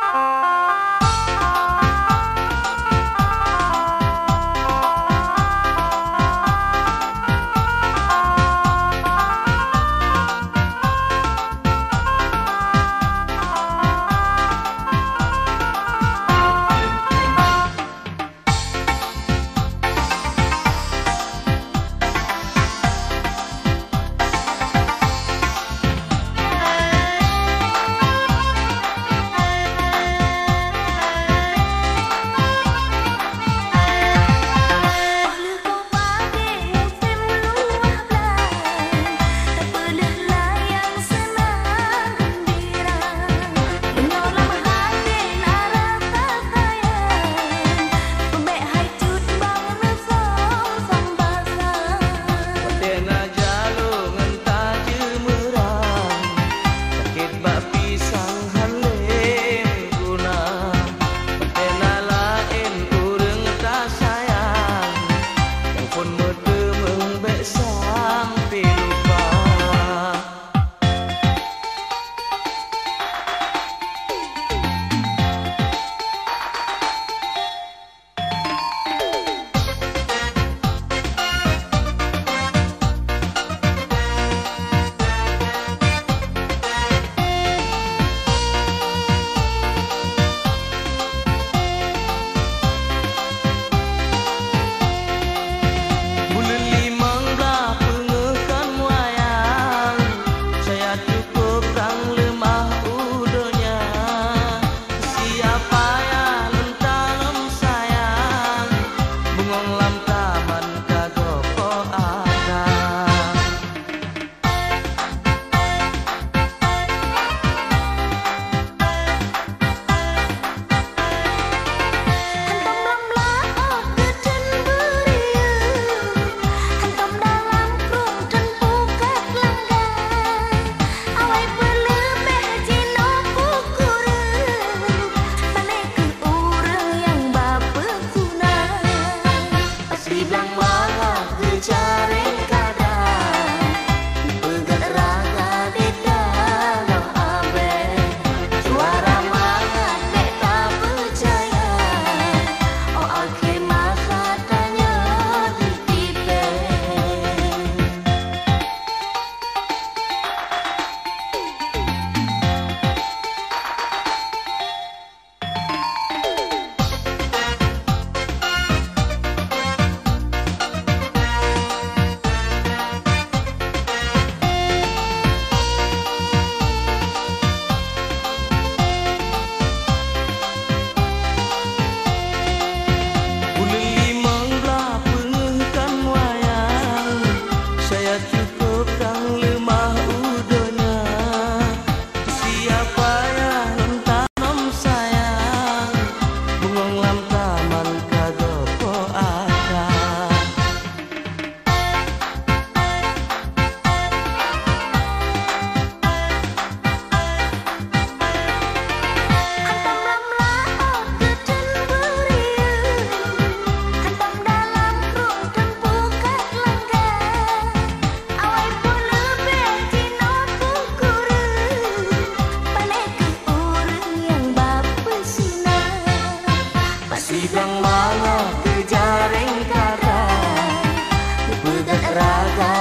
Música raga